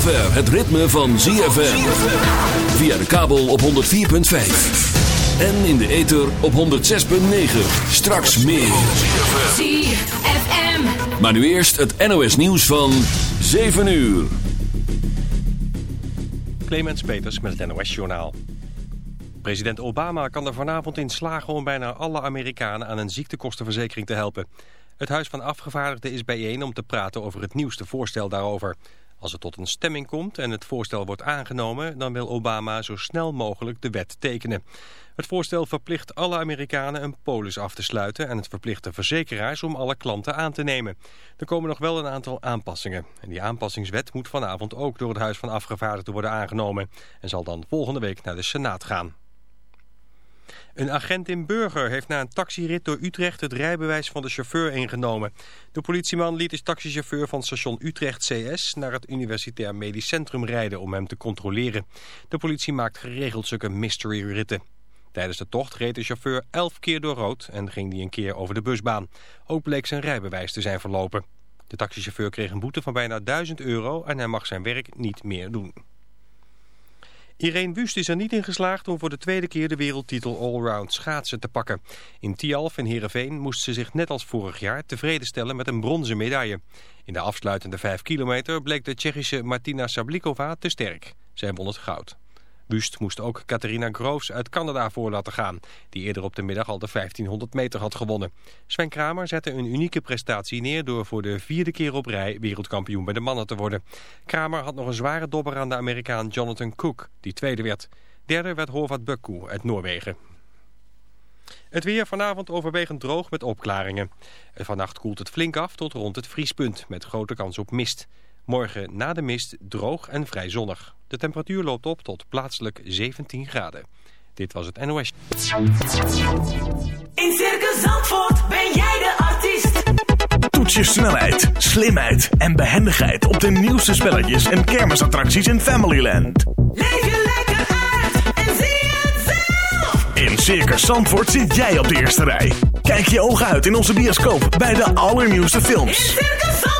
zover het ritme van ZFM. Via de kabel op 104.5. En in de ether op 106.9. Straks meer. ZFM. Maar nu eerst het NOS nieuws van 7 uur. Clemens Peters met het NOS-journaal. President Obama kan er vanavond in slagen om bijna alle Amerikanen aan een ziektekostenverzekering te helpen. Het Huis van Afgevaardigden is bijeen om te praten over het nieuwste voorstel daarover. Als het tot een stemming komt en het voorstel wordt aangenomen... dan wil Obama zo snel mogelijk de wet tekenen. Het voorstel verplicht alle Amerikanen een polis af te sluiten... en het verplicht de verzekeraars om alle klanten aan te nemen. Er komen nog wel een aantal aanpassingen. En die aanpassingswet moet vanavond ook door het Huis van Afgevaardigden worden aangenomen... en zal dan volgende week naar de Senaat gaan. Een agent in Burger heeft na een taxirit door Utrecht het rijbewijs van de chauffeur ingenomen. De politieman liet de taxichauffeur van station Utrecht CS naar het Universitair Medisch Centrum rijden om hem te controleren. De politie maakt geregeld zulke mystery ritten. Tijdens de tocht reed de chauffeur elf keer door rood en ging die een keer over de busbaan. Ook bleek zijn rijbewijs te zijn verlopen. De taxichauffeur kreeg een boete van bijna 1000 euro en hij mag zijn werk niet meer doen. Irene Wust is er niet in geslaagd om voor de tweede keer de wereldtitel allround schaatsen te pakken. In Tialf en Heerenveen moest ze zich net als vorig jaar tevreden stellen met een bronzen medaille. In de afsluitende 5 kilometer bleek de Tsjechische Martina Sablikova te sterk. Zij won het goud. Wust moest ook Catharina Groves uit Canada voor laten gaan, die eerder op de middag al de 1500 meter had gewonnen. Sven Kramer zette een unieke prestatie neer door voor de vierde keer op rij wereldkampioen bij de mannen te worden. Kramer had nog een zware dobber aan de Amerikaan Jonathan Cook, die tweede werd. Derde werd Horvat Bukku uit Noorwegen. Het weer vanavond overwegend droog met opklaringen. Vannacht koelt het flink af tot rond het vriespunt met grote kans op mist. Morgen na de mist droog en vrij zonnig. De temperatuur loopt op tot plaatselijk 17 graden. Dit was het NOS. In Circus Zandvoort ben jij de artiest. Toets je snelheid, slimheid en behendigheid op de nieuwste spelletjes en kermisattracties in Familyland. Leef je lekker uit en zie het zelf. In Circus Zandvoort zit jij op de eerste rij. Kijk je ogen uit in onze bioscoop bij de allernieuwste In films. Circus Zandvoort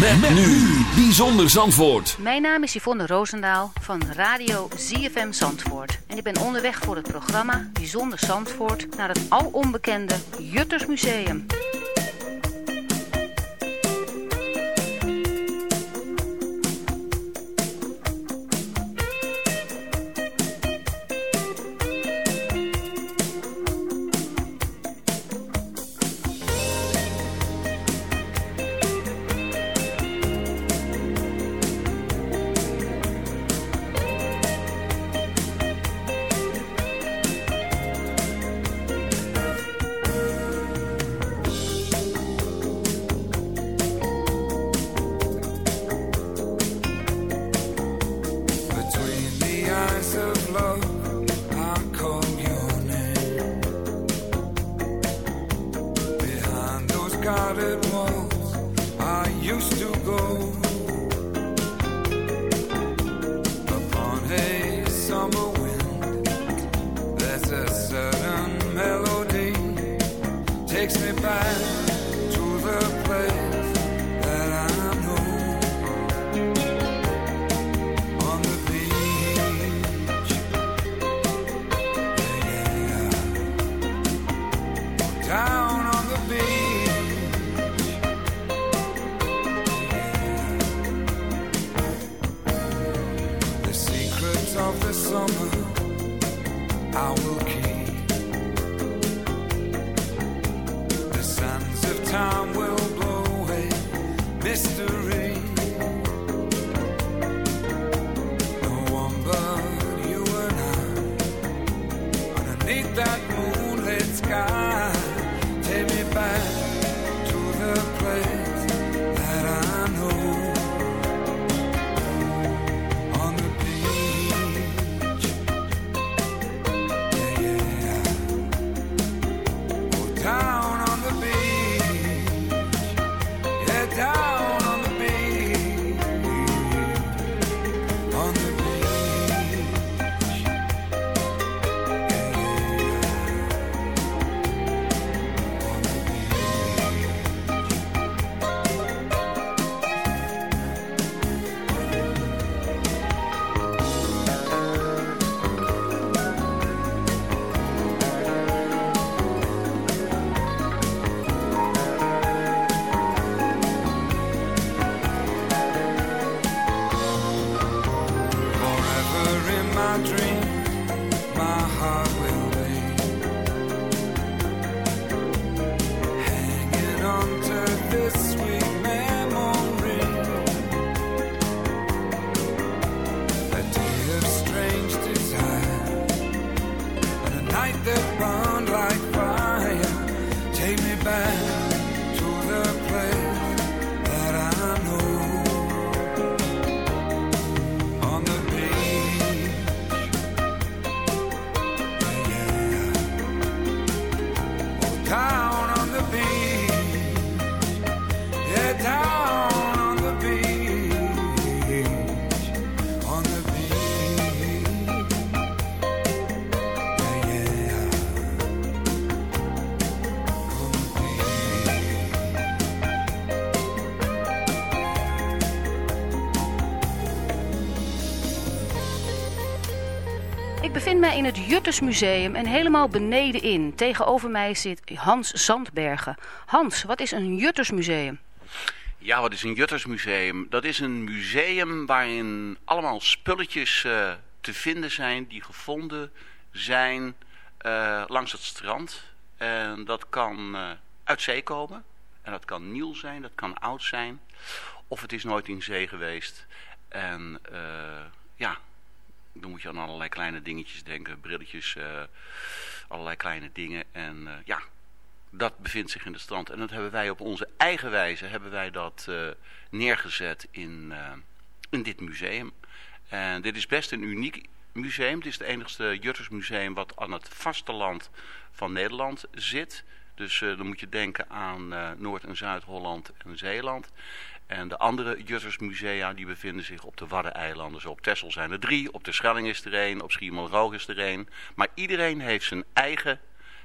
Met, nu Bijzonder Zandvoort. Mijn naam is Yvonne Roosendaal van Radio ZFM Zandvoort. En ik ben onderweg voor het programma Bijzonder Zandvoort naar het alonbekende Juttersmuseum. Between in het Juttersmuseum en helemaal beneden in. Tegenover mij zit Hans Zandbergen. Hans, wat is een Juttersmuseum? Ja, wat is een Juttersmuseum? Dat is een museum waarin allemaal spulletjes eh, te vinden zijn die gevonden zijn eh, langs het strand. En dat kan eh, uit zee komen. En dat kan nieuw zijn, dat kan oud zijn. Of het is nooit in zee geweest. En ja, dan moet je aan allerlei kleine dingetjes denken. Brilletjes, eh, allerlei kleine dingen. En eh, ja, dat bevindt zich in het strand. En dat hebben wij op onze eigen wijze hebben wij dat eh, neergezet in, in dit museum. En dit is best een uniek museum. Het is het enigste Juttersmuseum wat aan het vasteland van Nederland zit. Dus dan moet je denken aan Noord- en Zuid-Holland en Zeeland. En de andere Juttersmusea die bevinden zich op de Waddeneilanden. Zo op Texel zijn er drie, op de Schelling is er één, op Schiermonnikoog is er één. Maar iedereen heeft zijn eigen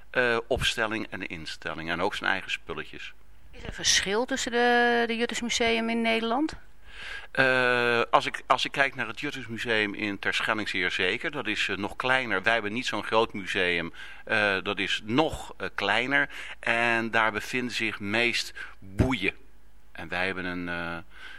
eh, opstelling en instelling. En ook zijn eigen spulletjes. Is er verschil tussen de, de Juttersmuseum in Nederland? Eh, als, ik, als ik kijk naar het Juttersmuseum in Terschelling zeer zeker. Dat is eh, nog kleiner. Wij hebben niet zo'n groot museum. Dat is nog kleiner. En daar bevinden zich meest boeien. En wij hebben een, eh,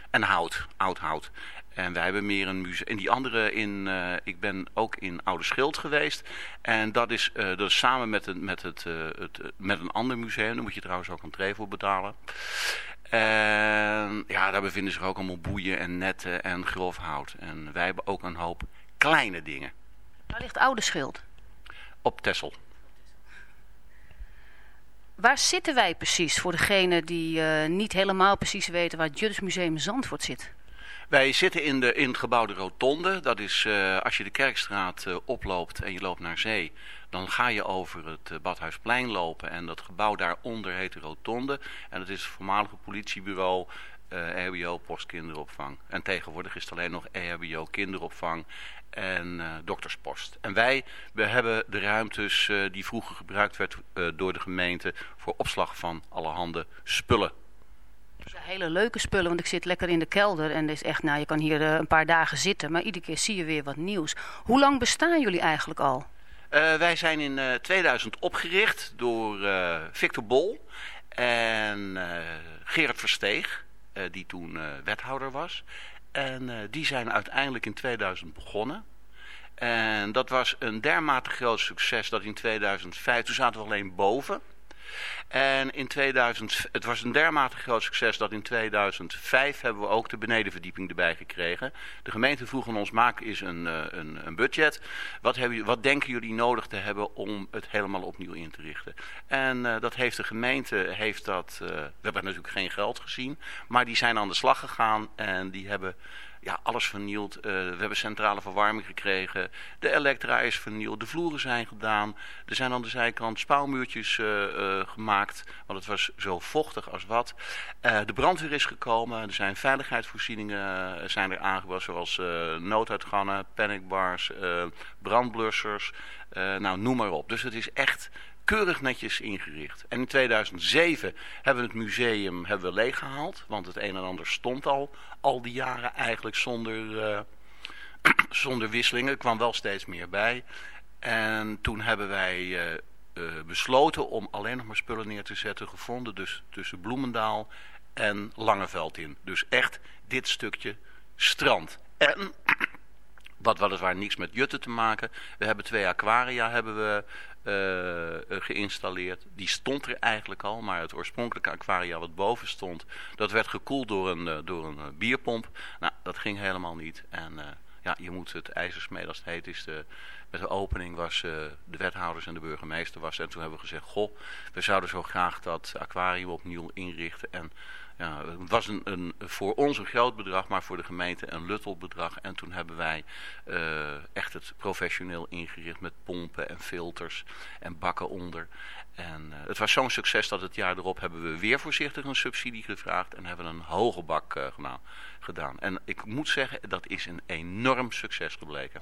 en hout, oud hout. En wij hebben meer een museum. En die andere in, eh, ik ben ook in Oude Schild geweest. En dat is, eh, dat is samen met, een met, het, het, met een ander museum. Daar moet je trouwens ook een entree voor betalen. En ja, daar bevinden zich ook allemaal boeien en netten en grof hout. En wij hebben ook een hoop kleine dingen Waar ligt Oude Schild? op Tessel. Waar zitten wij precies voor degene die eh, niet helemaal precies weten waar het Juttersmuseum Zandvoort zit? Wij zitten in, de, in het gebouw de Rotonde. Dat is eh, als je de Kerkstraat eh, oploopt en je loopt naar zee. Dan ga je over het Badhuisplein lopen. En dat gebouw daaronder heet de Rotonde. En dat is het voormalige politiebureau, eh EHBO, postkinderopvang. En tegenwoordig is het alleen nog EHBO kinderopvang en eh, dokterspost. En wij we hebben de ruimtes eh, die vroeger gebruikt werd eh, door de gemeente... voor opslag van allerhande spullen. Dus hele leuke spullen, want ik zit lekker in de kelder en is echt, nou, je kan hier een paar dagen zitten, maar iedere keer zie je weer wat nieuws. Hoe lang bestaan jullie eigenlijk al? Wij zijn in eh, 2000 opgericht door Victor Bol en Gerard Versteeg, die toen wethouder was. En eh, die zijn uiteindelijk in 2000 begonnen. En dat was een dermate groot succes dat in 2005, toen zaten we alleen boven. En in 2000, het was een dermate groot succes dat in 2005 hebben we ook de benedenverdieping erbij gekregen. De gemeente vroeg aan ons, maak eens een, eh, een, een budget. Wat, hebben, wat denken jullie nodig te hebben om het helemaal opnieuw in te richten? En eh, dat heeft de gemeente, heeft dat, eh, we hebben natuurlijk geen geld gezien, maar die zijn aan de slag gegaan en die hebben ja, alles vernield. Eh, we hebben centrale verwarming gekregen. De elektra is vernield. De vloeren zijn gedaan. Er zijn aan de zijkant spouwmuurtjes eh, eh, gemaakt. Want het was zo vochtig als wat. De brandweer is gekomen. Er zijn veiligheidsvoorzieningen zijn er aangebracht. Zoals nooduitgangen, panicbars, brandblussers. nou, noem maar op. Dus het is echt keurig netjes ingericht. En in 2007 hebben we het museum hebben we leeggehaald. Want het een en ander stond al, al die jaren eigenlijk zonder, eh, zonder wisselingen. Er kwam wel steeds meer bij. En toen hebben wij eh, eh, besloten om alleen nog maar spullen neer te zetten. Gevonden dus tussen Bloemendaal en Langeveld in. Dus echt dit stukje strand. En wat weliswaar niks met jutten te maken. We hebben twee aquaria hebben we eh, eh, geïnstalleerd. Die stond er eigenlijk al, maar het oorspronkelijke aquaria wat boven stond, dat werd gekoeld door een, eh, door een bierpomp. Nou, dat ging helemaal niet. En ja, je moet het ijzersmeden als het heet is. Met de opening was eh, de wethouders en de burgemeester was. En toen hebben we gezegd, goh, we zouden zo graag dat aquarium opnieuw inrichten. En ja, het was een, een, voor ons een groot bedrag, maar voor de gemeente een luttel bedrag. En toen hebben wij eh, echt het professioneel ingericht met pompen en filters en bakken onder. En eh, het was zo'n succes dat het jaar erop hebben we weer voorzichtig een subsidie gevraagd en hebben een hoge bak gedaan. En ik moet zeggen, dat is een enorm succes gebleken.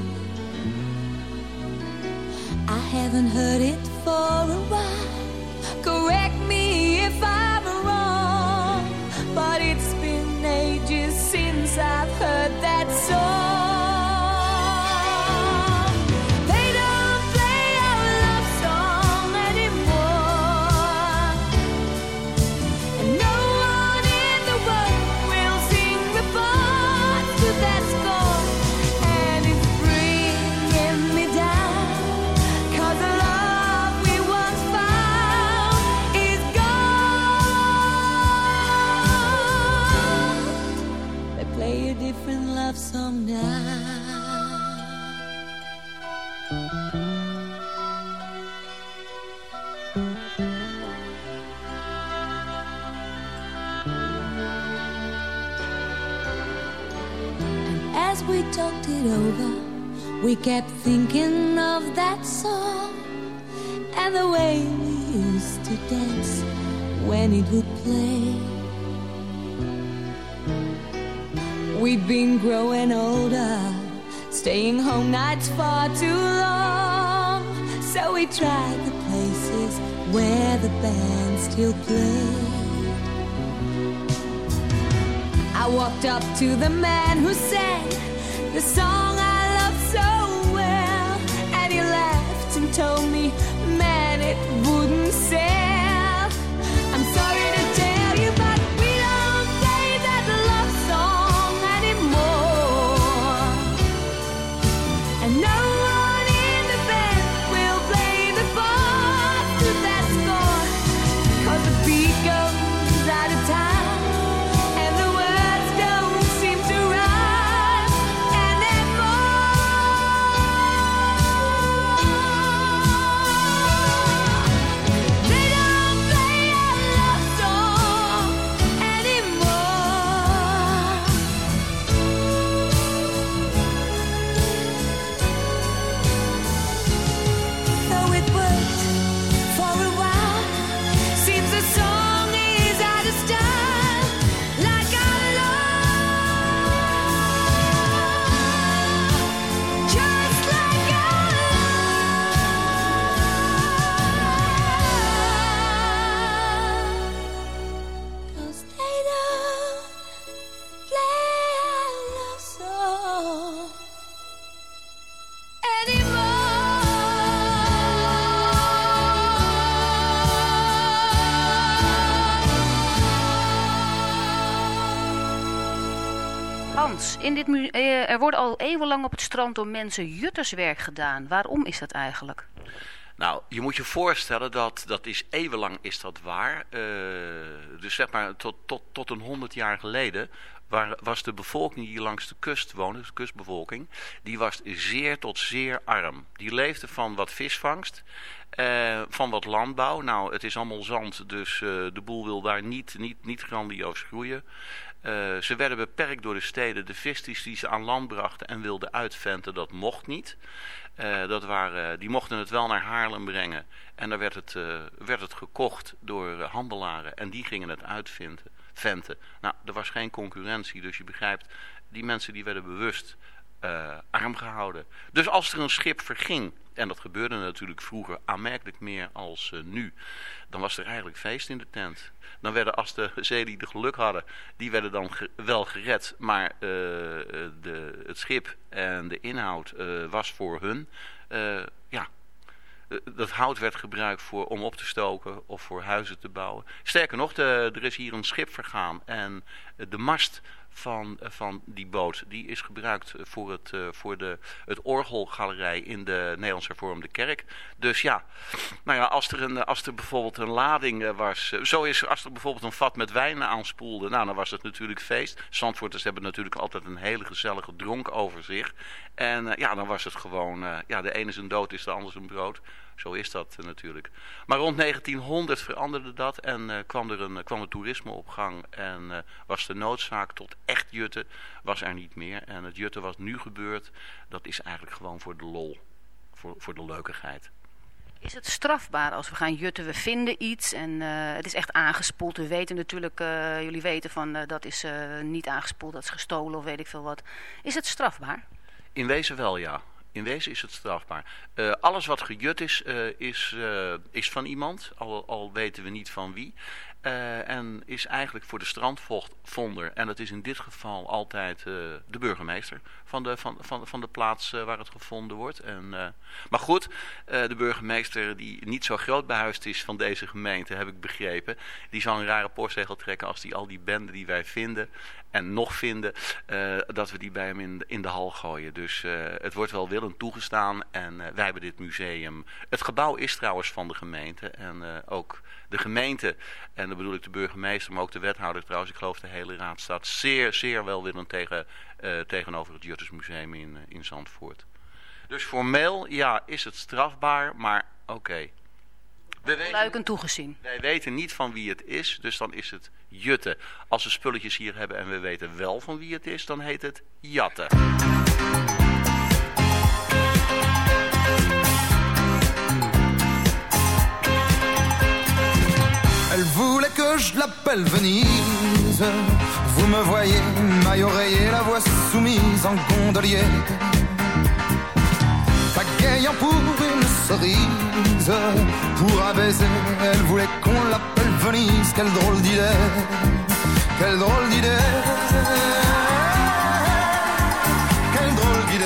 I haven't heard it for a while. Correct me if I'm wrong, but it's been ages since I've heard that song. And as we talked it over, we kept thinking of that song and the way we used to dance when it would play. We'd been growing older, staying home nights far too long. So we tried the places where the band still played. I walked up to the man who sang the song I love so well, and he laughed and told me, In dit eh, er wordt al eeuwenlang op het strand door mensen jutterswerk gedaan. Waarom is dat eigenlijk? Nou, je moet je voorstellen dat, dat is eeuwenlang is dat waar. Eh, dus zeg maar tot, tot, tot een honderd jaar geleden waar, was de bevolking die langs de kust woonde, de kustbevolking, die was zeer tot zeer arm. Die leefde van wat visvangst, eh, van wat landbouw. Nou, het is allemaal zand, dus de boel wil daar niet, niet, niet grandioos groeien. Eh, ze werden beperkt door de steden. De vis die ze aan land brachten en wilden uitventen, dat mocht niet. Eh, dat waren, die mochten het wel naar Haarlem brengen. En daar werd het, eh, werd het gekocht door handelaren. En die gingen het uitventen. Venten. Nou, er was geen concurrentie. Dus je begrijpt, die mensen die werden bewust arm gehouden. Dus als er een schip verging, en dat gebeurde natuurlijk vroeger aanmerkelijk meer als eh, nu, dan was er eigenlijk feest in de tent. Dan werden, als de zeelieden geluk hadden, die werden dan wel gered, maar eh, de, het schip en de inhoud eh, was voor hun, eh, ja, eh, dat hout werd gebruikt voor, om op te stoken of voor huizen te bouwen. Sterker nog, de, er is hier een schip vergaan en eh, de mast van, eh, van die boot die is gebruikt voor, het, eh, voor de, het orgelgalerij in de Nederlands Hervormde Kerk. Dus ja, nou ja, als er, een, als er bijvoorbeeld een lading eh, was, eh, zo is als er bijvoorbeeld een vat met wijn aanspoelde, nou dan was het natuurlijk feest. Zandvoorters hebben natuurlijk altijd een hele gezellige dronk over zich. En eh, ja, dan was het gewoon, eh, ja, de ene is een dood, is de ander een brood. Zo is dat eh, natuurlijk. Maar rond 1900 veranderde dat en eh, kwam er een, kwam het toerisme op gang. En eh, was de noodzaak tot echt jutten, was er niet meer. En het jutten wat nu gebeurt, dat is eigenlijk gewoon voor de lol. Voor, voor de leukigheid. Is het strafbaar als we gaan jutten, we vinden iets en eh, het is echt aangespoeld. We weten natuurlijk, eh, jullie weten van eh, dat is eh, niet aangespoeld, dat is gestolen of weet ik veel wat. Is het strafbaar? In wezen wel, ja. In wezen is het strafbaar. Eh, alles wat gejut is, eh, is, eh, is van iemand, al, al weten we niet van wie. En is eigenlijk voor de strandvonder, en dat is in dit geval altijd de burgemeester van de, van, van, van de plaats waar het gevonden wordt. En, maar goed, de burgemeester die niet zo groot behuisd is van deze gemeente, heb ik begrepen, die zal een rare postzegel trekken als die al die benden die wij vinden en nog vinden, eh, dat we die bij hem in, de- in de hal gooien. Dus eh, het wordt wel willend toegestaan en eh, wij hebben dit museum. Het gebouw is trouwens van de gemeente en ook de gemeente, en dan bedoel ik de burgemeester, maar ook de wethouder trouwens, ik geloof de hele raad, staat zeer, zeer welwillend tegen, tegenover het Juttersmuseum in, eh, in Zandvoort. Dus formeel, ja, is het strafbaar, maar oké. We weten- Luikend toegezien. wij weten niet van wie het is, dus dan is het jutten. Als we spulletjes hier hebben en we weten wel van wie het is, dan heet het jatten. Elle voulait que je l'appelle Venise. Vous me voyez, maille oreiller, la voix soumise en gondolier. Pagayant pour pour un baiser, elle voulait qu'on l'appelle Venise. Quelle drôle d'idée, quelle drôle d'idée, quelle drôle d'idée.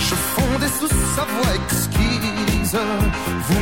Je fondais sous sa voix exquise.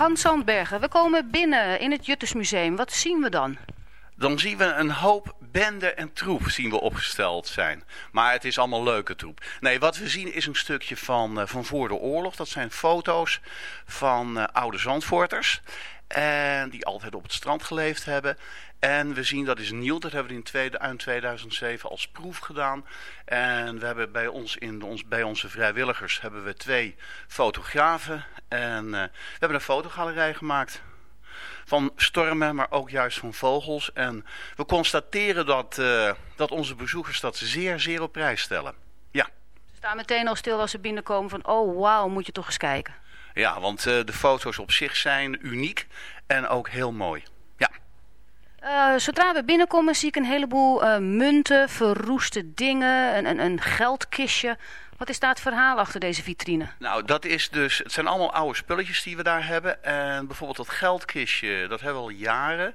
Hans Zandbergen, we komen binnen in het Juttersmuseum. Wat zien we dan? Dan zien we een hoop bende en troep zien we opgesteld zijn. Maar het is allemaal leuke troep. Nee, wat we zien is een stukje van, eh, van voor de oorlog. Dat zijn foto's van eh, oude Zandvoorters. En die altijd op het strand geleefd hebben. En we zien, dat is nieuw, dat hebben we in tweede, eind 2007 als proef gedaan. En we hebben bij, ons in ons, bij onze vrijwilligers hebben we twee fotografen. En eh, we hebben een fotogalerij gemaakt van stormen, maar ook juist van vogels. En we constateren dat, eh, dat onze bezoekers dat zeer, zeer op prijs stellen. Ja. Ze staan meteen al stil als ze binnenkomen van... oh, wauw, moet je toch eens kijken. Ja, want eh, de foto's op zich zijn uniek en ook heel mooi. Ja. Eh, zodra we binnenkomen zie ik een heleboel eh, munten, verroeste dingen, een, een, een geldkistje. Wat is daar het verhaal achter deze vitrine? Nou, dat is dus, het zijn allemaal oude spulletjes die we daar hebben. En bijvoorbeeld dat geldkistje, dat hebben we al jaren.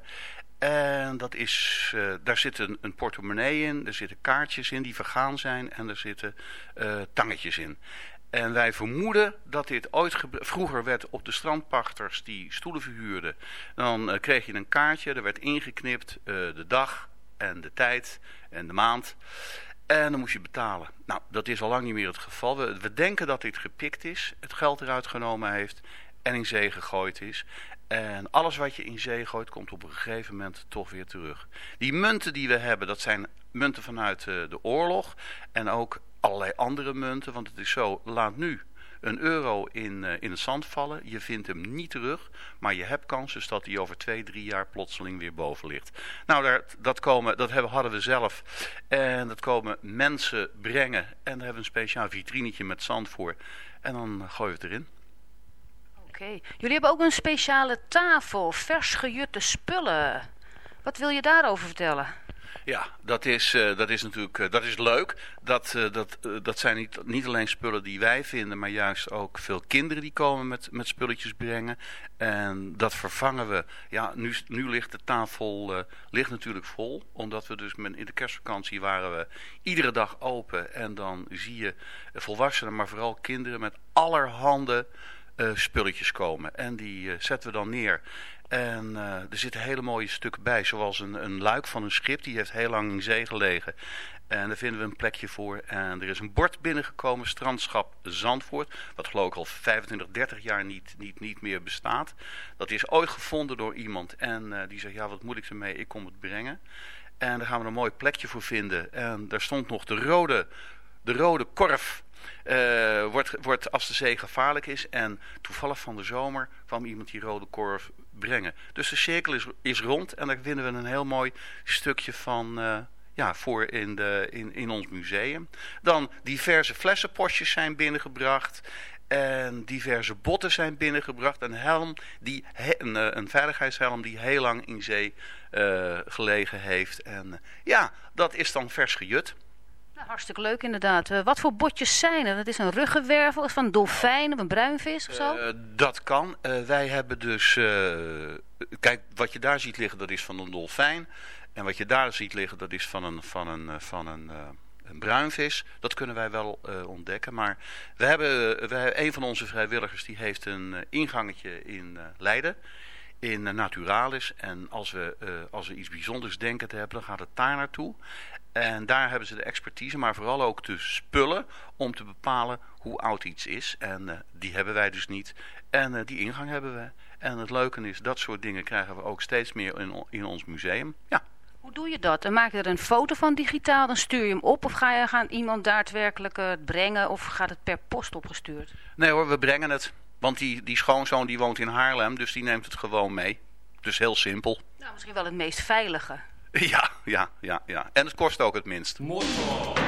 En dat is, daar zit een, een portemonnee in, er zitten kaartjes in die vergaan zijn en er zitten tangetjes in. En wij vermoeden dat dit ooit vroeger werd op de strandpachters die stoelen verhuurden. Dan eh, kreeg je een kaartje, er werd ingeknipt eh, de dag en de tijd en de maand. En dan moest je betalen. Nou, dat is al lang niet meer het geval. We, we denken dat dit gepikt is, het geld eruit genomen heeft en in zee gegooid is. En alles wat je in zee gooit, komt op een gegeven moment toch weer terug. Die munten die we hebben, dat zijn munten vanuit eh, de oorlog. En ook allerlei andere munten. Want het is zo, laat nu een euro in, eh, in het zand vallen. Je vindt hem niet terug. Maar je hebt kans dus dat hij over twee, drie jaar plotseling weer boven ligt. Nou, daar, dat, komen, dat hebben, hadden we zelf. En dat komen mensen brengen. En daar hebben we een speciaal vitrinetje met zand voor. En dan gooien we het erin. Oké. Jullie hebben ook een speciale tafel, vers gejutte spullen. Wat wil je daarover vertellen? Ja, dat is, eh, dat is natuurlijk eh, dat is leuk. Dat, eh, dat, dat zijn niet, niet alleen spullen die wij vinden, maar juist ook veel kinderen die komen met, met spulletjes brengen. En dat vervangen we. Ja, nu, nu ligt de tafel ligt natuurlijk vol. Omdat we dus met, in de kerstvakantie waren we iedere dag open. En dan zie je volwassenen, maar vooral kinderen met allerhande spulletjes komen. En die zetten we dan neer. En eh, er zitten hele mooie stukken bij, zoals een, een luik van een schip. Die heeft heel lang in zee gelegen. En daar vinden we een plekje voor. En er is een bord binnengekomen, strandschap Zandvoort. Wat geloof ik al 25, 30 jaar niet, niet, niet meer bestaat. Dat is ooit gevonden door iemand. En eh, die zegt, ja wat moet ik ermee? Ik kom het brengen. En daar gaan we een mooi plekje voor vinden. En daar stond nog de rode, de rode korf. eh, wordt, wordt als de zee gevaarlijk is. En toevallig van de zomer kwam iemand die rode korf brengen. Dus de cirkel is, is rond. En daar vinden we een heel mooi stukje van... eh, ja, voor in, de, in, in ons museum. Dan diverse flessenpostjes zijn binnengebracht. En diverse botten zijn binnengebracht. Een helm, die, een, eh, een veiligheidshelm die heel lang in zee eh, gelegen heeft. En ja, dat is dan vers gejut. Nou, hartstikke leuk inderdaad. Eh, wat voor botjes zijn er? Dat is een ruggenwervel, is van een dolfijn of een bruinvis of zo? Eh, dat kan. Eh, wij hebben dus... kijk, wat je daar ziet liggen, dat is van een dolfijn. En wat je daar ziet liggen, dat is van een, van een, van een, een bruinvis. Dat kunnen wij wel ontdekken. Maar we hebben, we een van onze vrijwilligers, die heeft een ingangetje in Leiden. In Naturalis. En als we, eh, als we iets bijzonders denken te hebben, dan gaat het daar naartoe. En daar hebben ze de expertise, maar vooral ook de spullen om te bepalen hoe oud iets is. En eh, die hebben wij dus niet. En eh, die ingang hebben we. En het leuke is, dat soort dingen krijgen we ook steeds meer in, in ons museum. Ja. Hoe doe je dat? Dan maak je er een foto van digitaal, dan stuur je hem op... of ga je gaan iemand daadwerkelijk het brengen... of gaat het per post opgestuurd? Nee hoor, we brengen het. Want die, die schoonzoon die woont in Haarlem, dus die neemt het gewoon mee. Dus heel simpel. Nou, misschien wel het meest veilige. Ja, ja, ja, ja. En het kost ook het minst. Installed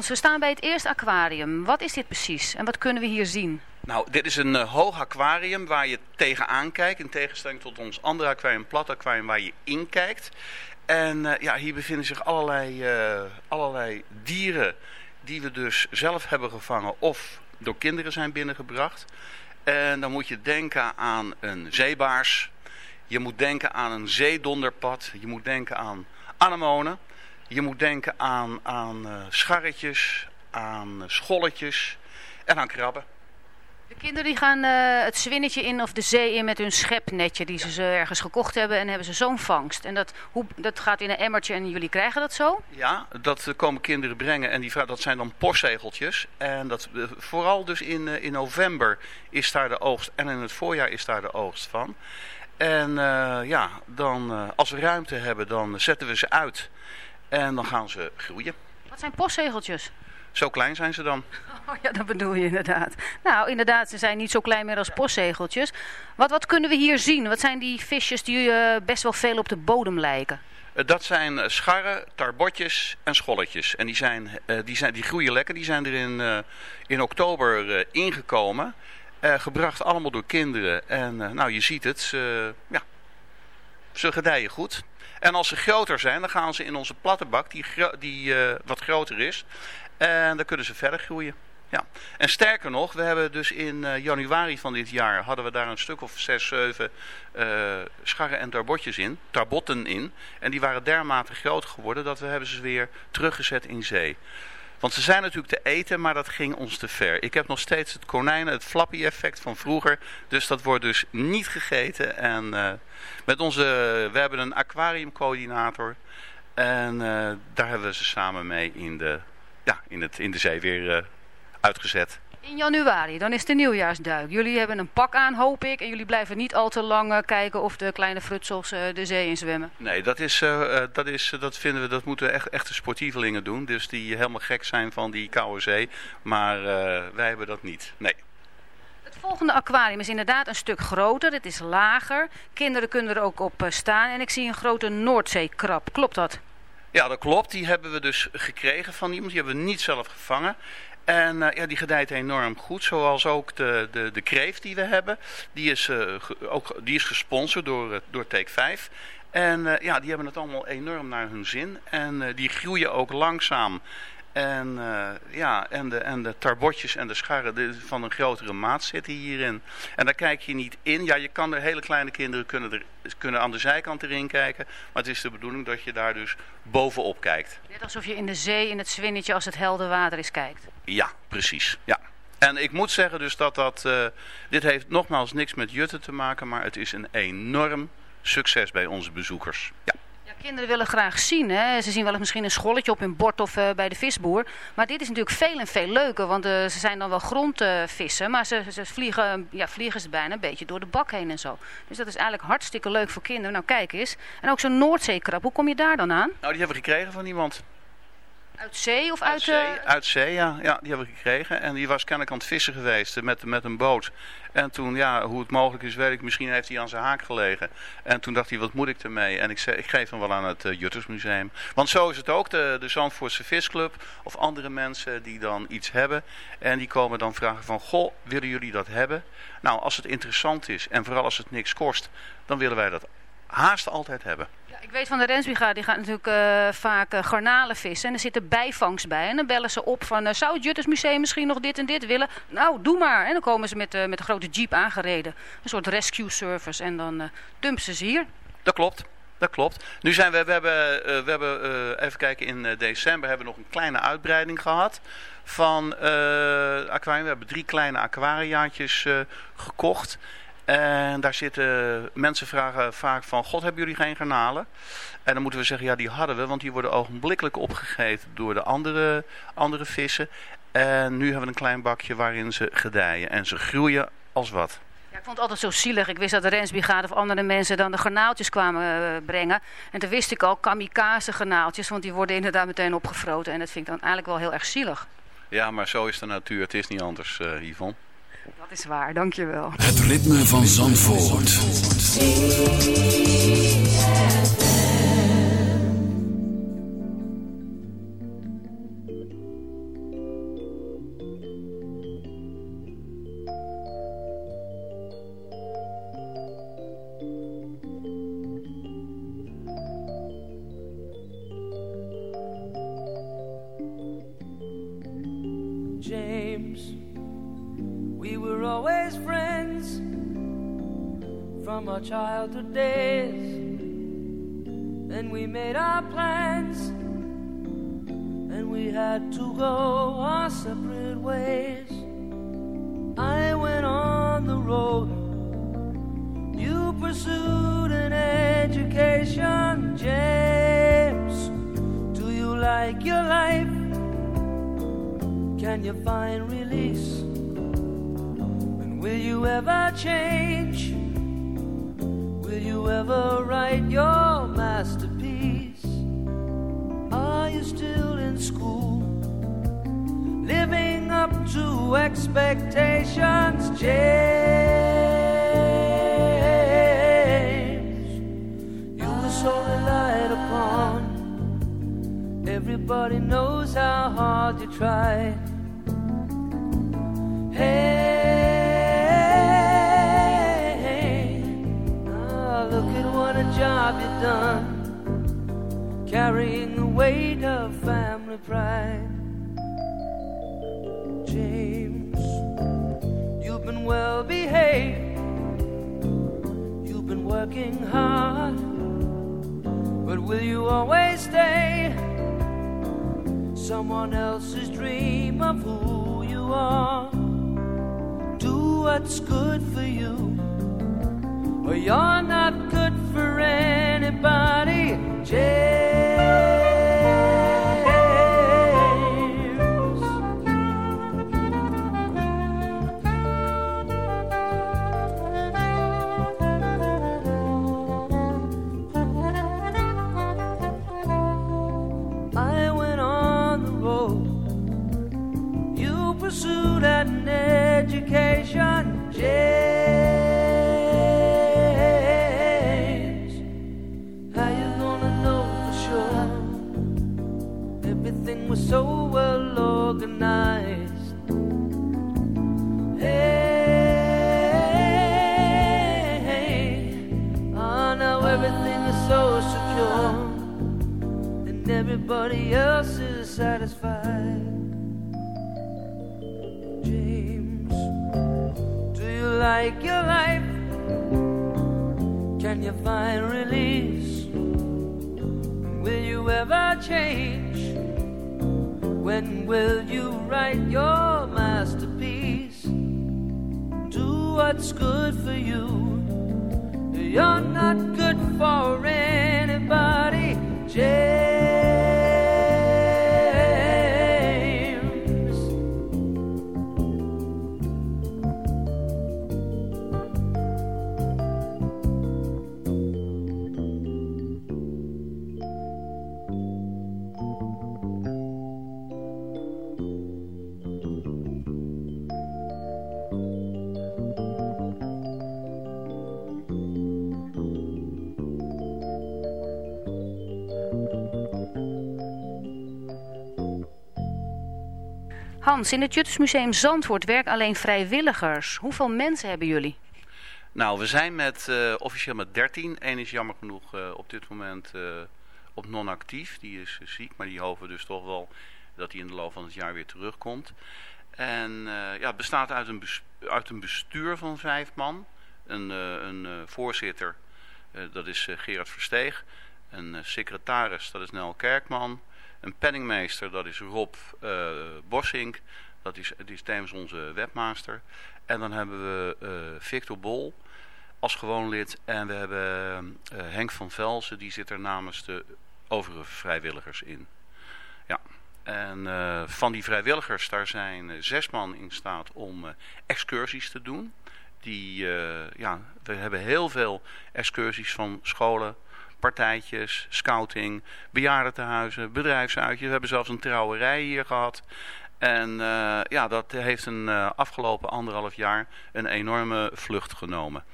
We staan bij het eerste aquarium. Wat is dit precies en wat kunnen we hier zien? Nou, dit is een eh, hoog aquarium waar je tegenaan kijkt. In tegenstelling tot ons andere aquarium, plat aquarium, waar je in kijkt. En eh, ja, hier bevinden zich allerlei, eh, allerlei dieren die we dus zelf hebben gevangen of door kinderen zijn binnengebracht. En dan moet je denken aan een zeebaars. Je moet denken aan een zeedonderpad. Je moet denken aan anemonen. Je moet denken aan, aan eh, scharretjes, aan eh, scholletjes en aan krabben. De kinderen die gaan eh, het zwinnetje in of de zee in met hun schepnetje die ze ze ergens gekocht hebben en hebben ze zo'n vangst. En dat, hoe, dat gaat in een emmertje en jullie krijgen dat zo? Ja, dat komen kinderen brengen en die, dat zijn dan postzegeltjes. En dat, vooral dus in, in november is daar de oogst en in het voorjaar is daar de oogst van. En ja, dan, als we ruimte hebben, dan zetten we ze uit en dan gaan ze groeien. Wat zijn postzegeltjes? Zo klein zijn ze dan. Oh ja, dat bedoel je inderdaad. Nou, inderdaad, ze zijn niet zo klein meer als postzegeltjes. Wat, wat kunnen we hier zien? Wat zijn die visjes die eh, best wel veel op de bodem lijken? Eh, Dat zijn eh, scharren, tarbotjes en scholletjes. En die, zijn, die, zijn, die groeien lekker. Die zijn er in, in oktober ingekomen. Gebracht allemaal door kinderen. En nou, je ziet het. Ja, ze gedijen goed. En als ze groter zijn, dan gaan ze in onze platte bak, die, die eh, wat groter is. En dan kunnen ze verder groeien. Ja. En sterker nog, we hebben dus in eh, januari van dit jaar hadden we daar een stuk of zes, zeven eh, scharren en tarbotjes in, tarbotten in. En die waren dermate groot geworden dat we hebben ze weer teruggezet in zee. Want ze zijn natuurlijk te eten, maar dat ging ons te ver. Ik heb nog steeds het konijnen, het flappy effect van vroeger. Dus dat wordt dus niet gegeten. En eh, met onze, we hebben een aquariumcoördinator. En eh, daar hebben we ze samen mee in de, ja, in het, in de zee weer eh, uitgezet. In januari, dan is de nieuwjaarsduik. Jullie hebben een pak aan, hoop ik. En jullie blijven niet al te lang eh, kijken of de kleine frutsels eh, de zee in zwemmen. Nee, dat, is, eh, dat, is, dat vinden we, dat moeten echt, echte sportievelingen doen. Dus die helemaal gek zijn van die koude zee. Maar wij hebben dat niet. Nee. Het volgende aquarium is inderdaad een stuk groter. Het is lager. Kinderen kunnen er ook op staan. En ik zie een grote Noordzeekrab. Klopt dat? Ja, dat klopt. Die hebben we dus gekregen van iemand. Die hebben we niet zelf gevangen. En eh, ja, die gedijt enorm goed. Zoals ook de, de, de kreeft die we hebben. Die is, eh, ook, die is gesponsord door, eh, door Take 5. En ja, die hebben het allemaal enorm naar hun zin. En die groeien ook langzaam. En, eh, ja, en, de, en de tarbotjes en de scharren de- van een grotere maat zitten hierin. En daar kijk je niet in. Ja, je kan er, hele kleine kinderen kunnen, er, kunnen aan de zijkant erin kijken. Maar het is de bedoeling dat je daar dus bovenop kijkt. Net alsof je in de zee, in het zwinnetje, als het helder water is, kijkt. Ja, precies. Ja. En ik moet zeggen dus dat dat... eh, dit heeft nogmaals niks met jutten te maken, maar het is een enorm succes bij onze bezoekers. Ja. Kinderen willen graag zien. Hè? Ze zien wel eens misschien een scholletje op hun bord of eh, bij de visboer. Maar dit is natuurlijk veel en veel leuker. Want eh, ze zijn dan wel grondvissen. maar ze, ze vliegen, ja, vliegen ze bijna een beetje door de bak heen en zo. Dus dat is eigenlijk hartstikke leuk voor kinderen. Nou, kijk eens. En ook zo'n Noordzeekrab. Hoe kom je daar dan aan? Nou, die hebben we gekregen van iemand. Uit zee of uit... Uit zee, eh, uit zee ja. ja. Die hebben we gekregen. En die was kennelijk aan het vissen geweest eh, met, met een boot. En toen, ja, hoe het mogelijk is, weet ik. Misschien heeft hij aan zijn haak gelegen. En toen dacht hij, wat moet ik ermee? En ik, zei, ik geef hem wel aan het eh, Juttersmuseum. Want zo is het ook. De, de Zandvoortse Visclub of andere mensen die dan iets hebben. En die komen dan vragen van, goh, willen jullie dat hebben? Nou, als het interessant is en vooral als het niks kost, dan willen wij dat haast altijd hebben. Ik weet van de Rensbrigade, die gaat natuurlijk eh, vaak eh, garnalen vissen. En er zit er bijvangst bij. En dan bellen ze op van, eh, zou het Juttersmuseum misschien nog dit en dit willen? Nou, doe maar. En dan komen ze met, met een grote jeep aangereden. Een soort rescue service. En dan dumpen ze ze hier. Dat klopt. Dat klopt. Nu zijn we, we hebben, we hebben even kijken, in december hebben we nog een kleine uitbreiding gehad van aquarium. We hebben drie kleine aquariaatjes gekocht. En daar zitten mensen vragen vaak van, god hebben jullie geen garnalen? En dan moeten we zeggen, ja die hadden we, want die worden ogenblikkelijk opgegeten door de andere, andere vissen. En nu hebben we een klein bakje waarin ze gedijen en ze groeien als wat. Ja, ik vond het altijd zo zielig. Ik wist dat de Rensbrigade of andere mensen dan de garnaaltjes kwamen eh, brengen. En toen wist ik al, kamikaze garnaaltjes. Want die worden inderdaad meteen opgefroten. En dat vind ik dan eigenlijk wel heel erg zielig. Ja, maar zo is de natuur. Het is niet anders, eh Yvonne. Dat is waar, dankjewel. Het ritme van Zandvoort. today. In het Juttersmuseum Zandvoort werken alleen vrijwilligers. Hoeveel mensen hebben jullie? Nou, we zijn met, eh, officieel met 13. Eén is jammer genoeg eh, op dit moment eh, op non-actief. Die is ziek, maar die hopen dus toch wel dat hij in de loop van het jaar weer terugkomt. En ja, het bestaat uit een, uit een bestuur van vijf man. Een, een voorzitter, dat is Gerard Versteeg. Een secretaris, dat is Nel Kerkman. Een penningmeester, dat is Rob eh Bossink. Dat is, die is tevens onze webmaster. En dan hebben we eh, Victor Bol als gewoon lid. En we hebben eh, Henk van Velzen, die zit er namens de overige vrijwilligers in. Ja. En van die vrijwilligers, daar zijn zes man in staat om excursies te doen. Die, ja, we hebben heel veel excursies van scholen, partijtjes, scouting, bejaardentehuizen, bedrijfsuitjes. We hebben zelfs een trouwerij hier gehad. En eh, ja, dat heeft een eh, afgelopen anderhalf jaar een enorme vlucht genomen.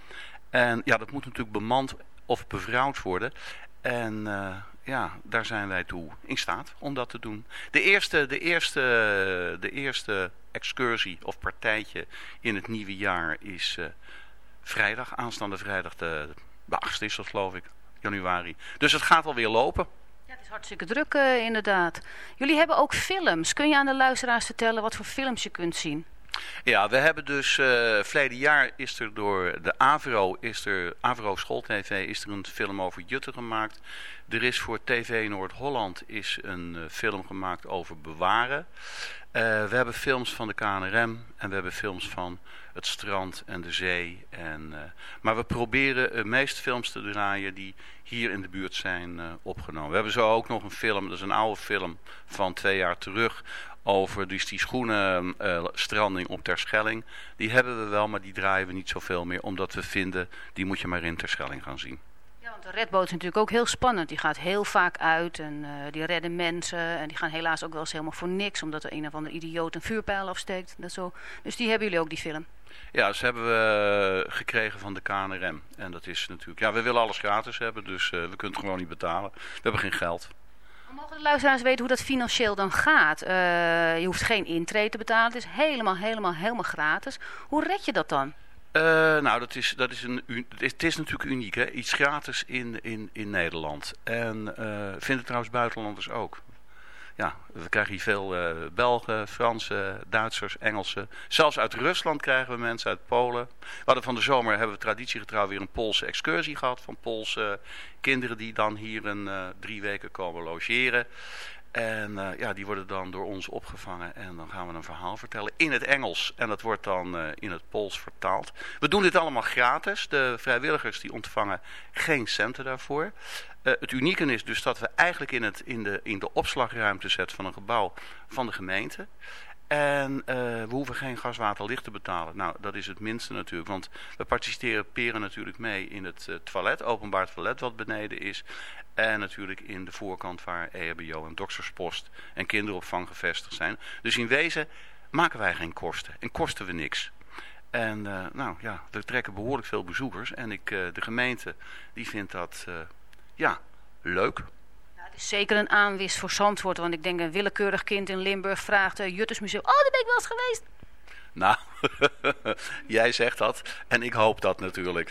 En ja, dat moet natuurlijk bemand of bevrouwd worden. En eh, ja, daar zijn wij toe in staat om dat te doen. De eerste, de eerste, de eerste excursie of partijtje in het nieuwe jaar is vrijdag, aanstaande vrijdag de, de 8e is dat geloof ik, januari. Dus het gaat alweer lopen. Ja, het is hartstikke druk eh, inderdaad. Jullie hebben ook films. Kun je aan de luisteraars vertellen wat voor films je kunt zien? Ja, we hebben dus eh verleden jaar is er door de Avro, is er, Avro Schooltv, is er een film over Jutten gemaakt. Er is voor TV Noord-Holland is een eh, film gemaakt over bewaren. We hebben films van de KNRM en we hebben films van het strand en de zee. En, eh, maar we proberen de meeste films te draaien die hier in de buurt zijn eh, opgenomen. We hebben zo ook nog een film, dat is een oude film van twee jaar terug over dus die schoenenstranding op Terschelling. Die hebben we wel, maar die draaien we niet zoveel meer. Omdat we vinden, die moet je maar in Terschelling gaan zien. Ja, want de redboot is natuurlijk ook heel spannend. Die gaat heel vaak uit en eh, die redden mensen. En die gaan helaas ook wel eens helemaal voor niks. Omdat er een of andere idioot een vuurpijl afsteekt. Dat zo. Dus die hebben jullie ook, die film. Ja, ze hebben we eh, gekregen van de KNRM. En dat is natuurlijk... Ja, we willen alles gratis hebben, dus eh, we kunnen het gewoon niet betalen. We hebben geen geld. Mogen de luisteraars weten hoe dat financieel dan gaat? Eh, je hoeft geen intree te betalen. Het is helemaal, helemaal, helemaal gratis. Hoe red je dat dan? Nou, dat is, dat is een, het is, het is natuurlijk uniek, hè? Iets gratis in, in, in Nederland. En eh vinden trouwens buitenlanders ook. Ja, we krijgen hier veel eh, Belgen, Fransen, Duitsers, Engelsen. Zelfs uit Rusland krijgen we mensen, uit Polen. We hadden van de zomer, hebben we traditiegetrouw weer een Poolse excursie gehad. Van Poolse kinderen die dan hier een eh, drie weken komen logeren. En eh, ja, die worden dan door ons opgevangen en dan gaan we een verhaal vertellen in het Engels. En dat wordt dan eh, in het Pools vertaald. We doen dit allemaal gratis. De vrijwilligers die ontvangen geen centen daarvoor. Eh, het unieke is dus dat we eigenlijk in, het, in, de, in de opslagruimte zetten van een gebouw van de gemeente. En eh, we hoeven geen gas, water, licht te betalen. Nou, dat is het minste natuurlijk. Want we participeren natuurlijk mee in het eh, toilet, openbaar toilet wat beneden is. En natuurlijk in de voorkant waar EHBO en dokterspost en kinderopvang gevestigd zijn. Dus in wezen maken wij geen kosten en kosten we niks. En eh, nou ja, we trekken behoorlijk veel bezoekers. En ik, de gemeente die vindt dat ja, leuk. Zeker een aanwis voor Zandvoort. Want ik denk een willekeurig kind in Limburg vraagt uh, Juttersmuseum. Oh, daar ben ik wel eens geweest. Nou, jij zegt dat en ik hoop dat natuurlijk.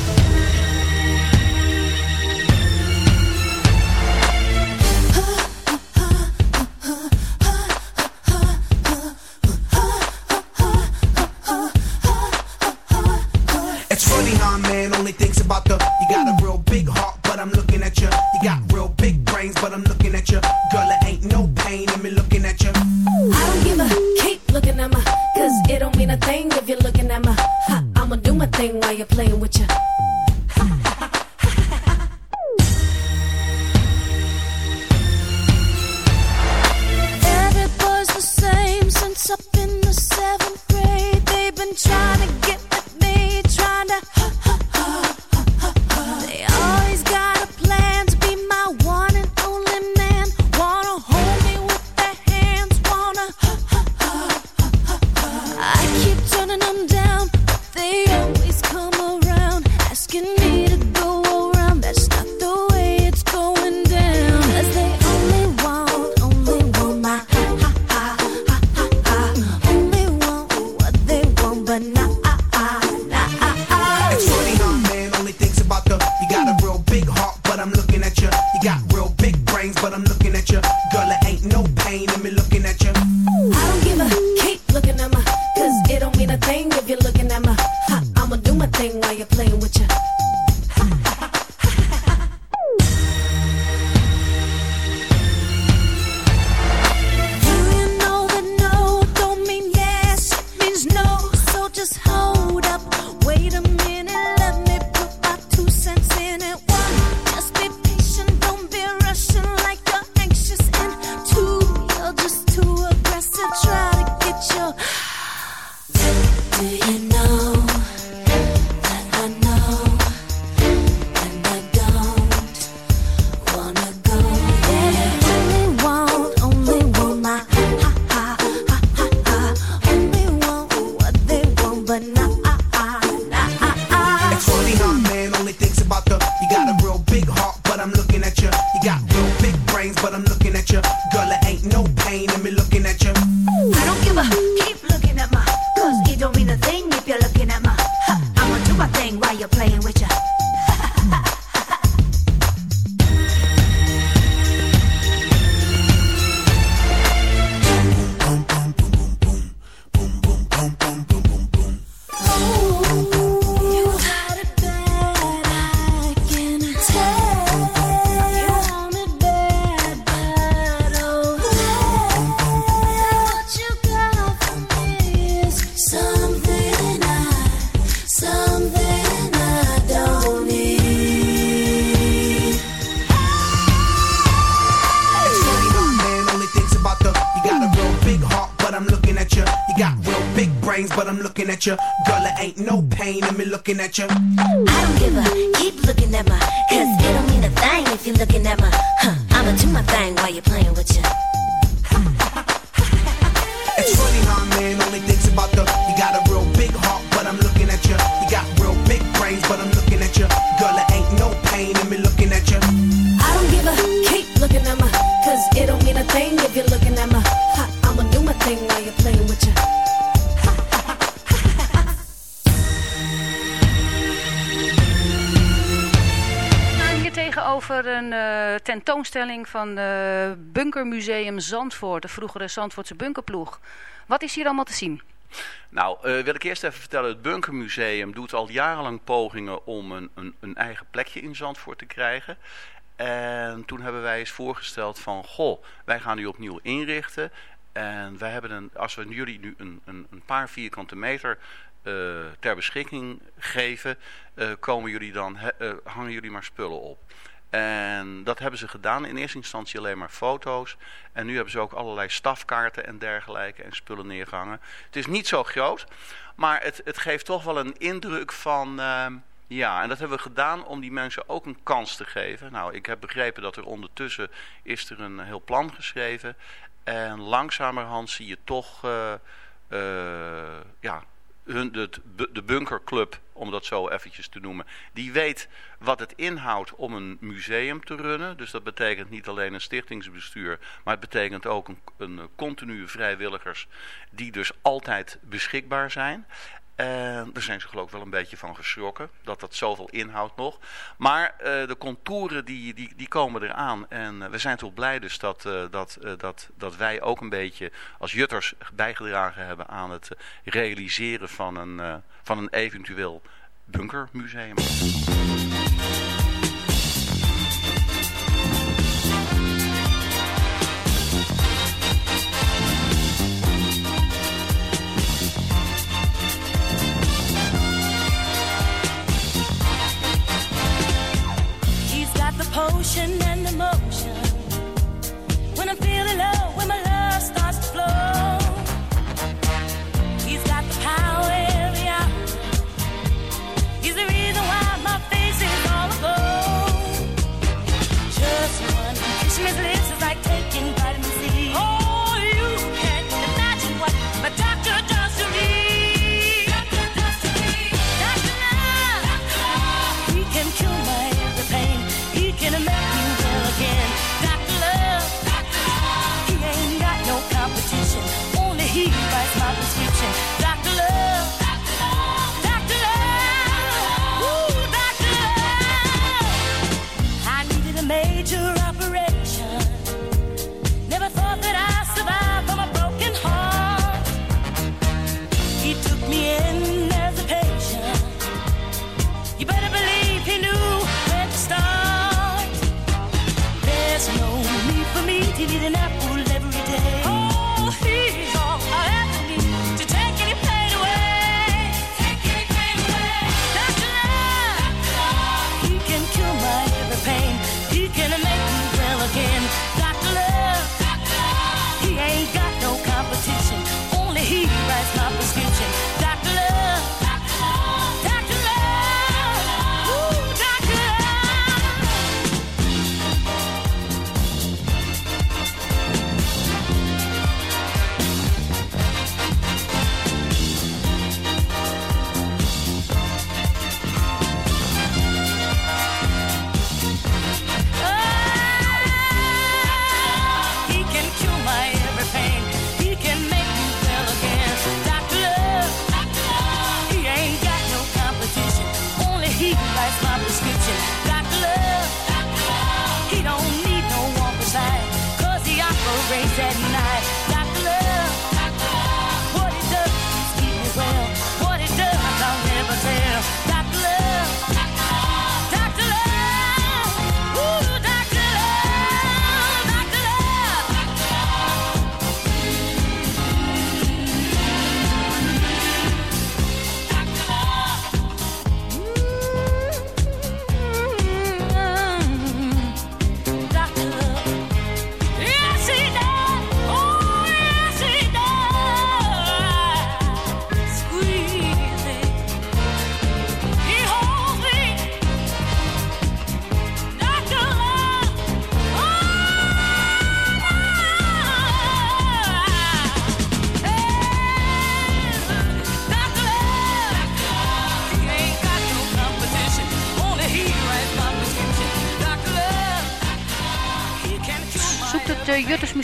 Got real big brains, but I'm looking at you. But I'm looking at you. Girl, it ain't no pain in me looking at you. I don't give a keep looking at my cause it don't mean a thing if you're looking at my huh, I'ma do my thing while you're playing with ya. It's funny how a man only thinks about the. You got a real big heart, but I'm looking at you. You got real big brains, but I'm looking at you. Girl, it ain't no pain in me looking at you. I don't give a keep looking at my cause it don't mean a thing if you're tegenover een eh, tentoonstelling van uh, Bunkermuseum Zandvoort, de vroegere Zandvoortse bunkerploeg. Wat is hier allemaal te zien? Nou, eh, wil ik eerst even vertellen. Het Bunkermuseum doet al jarenlang pogingen om een, een, een eigen plekje in Zandvoort te krijgen. En toen hebben wij eens voorgesteld van, goh, wij gaan nu opnieuw inrichten. En wij hebben een, als we jullie nu een, een, een paar vierkante meter eh, ter beschikking geven, eh, komen jullie dan, eh, hangen jullie maar spullen op. En dat hebben ze gedaan. In eerste instantie alleen maar foto's. En nu hebben ze ook allerlei stafkaarten en dergelijke en spullen neergehangen. Het is niet zo groot, maar het, het geeft toch wel een indruk van... ehm, ja, en dat hebben we gedaan om die mensen ook een kans te geven. Nou, ik heb begrepen dat er ondertussen is er een heel plan geschreven. En langzamerhand zie je toch... eh, eh, ja, hun, de, de bunkerclub, om dat zo eventjes te noemen, die weet wat het inhoudt om een museum te runnen. Dus dat betekent niet alleen een stichtingsbestuur, maar het betekent ook een, een continue vrijwilligers die dus altijd beschikbaar zijn. En daar zijn ze geloof ik wel een beetje van geschrokken. Dat dat zoveel inhoudt nog. Maar eh, de contouren die, die, die komen eraan. En eh, we zijn toch blij dus dat, eh, dat, dat, dat wij ook een beetje als jutters bijgedragen hebben aan het realiseren van een, van een eventueel bunkermuseum. ocean.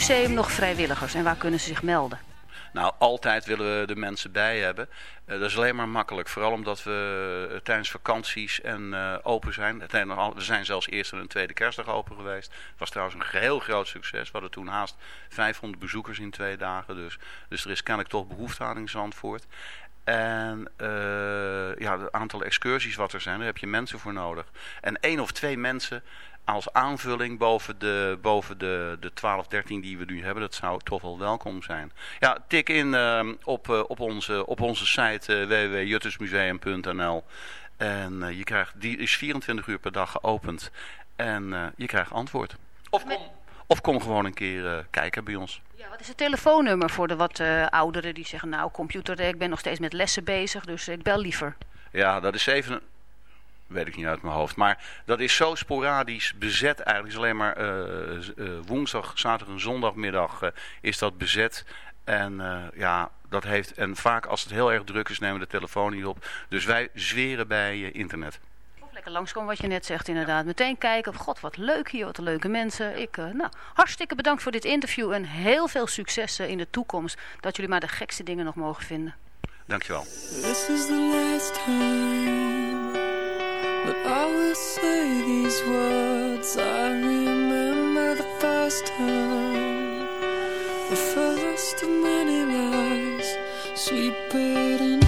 Juttersmuseum nog vrijwilligers en waar kunnen ze zich melden? Nou, altijd willen we de mensen bij hebben. Eh, dat is alleen maar makkelijk. Vooral omdat we eh, tijdens vakanties en eh, open zijn. We zijn zelfs eerst en tweede kerstdag open geweest. Het was trouwens een heel groot succes. We hadden toen haast 500 bezoekers in twee dagen. Dus, dus er is kennelijk toch behoefte aan in Zandvoort. En ja, het aantal excursies wat er zijn, daar heb je mensen voor nodig. En één of twee mensen als aanvulling boven de, boven de, de 12, 13 die we nu hebben, dat zou toch wel welkom zijn. Ja, tik in eh, op, eh, op, onze, op onze site uh, www.juttersmuseum.nl en eh, je krijgt, die is 24 uur per dag geopend en je krijgt antwoord. Of kom, of kom gewoon een keer kijken bij ons. Ja, wat is het telefoonnummer voor de wat ouderen die zeggen... nou, computer, ik ben nog steeds met lessen bezig, dus ik bel liever. Ja, dat is even... Weet ik niet uit mijn hoofd. Maar dat is zo sporadisch bezet eigenlijk. Het is alleen maar eh, eh, woensdag, zaterdag en zondagmiddag eh, is dat bezet. En eh, ja, dat heeft... En vaak als het heel erg druk is, nemen we de telefoon niet op. Dus wij zweren bij internet. Of lekker langskomen wat je net zegt inderdaad. Meteen kijken, god wat leuk hier, wat leuke mensen. Ik, eh, nou, hartstikke bedankt voor dit interview en heel veel succes in de toekomst. Dat jullie maar de gekste dingen nog mogen vinden. Dankjewel. This is the last time that I will say these words. I remember the first time, the first of many lies, sweet burden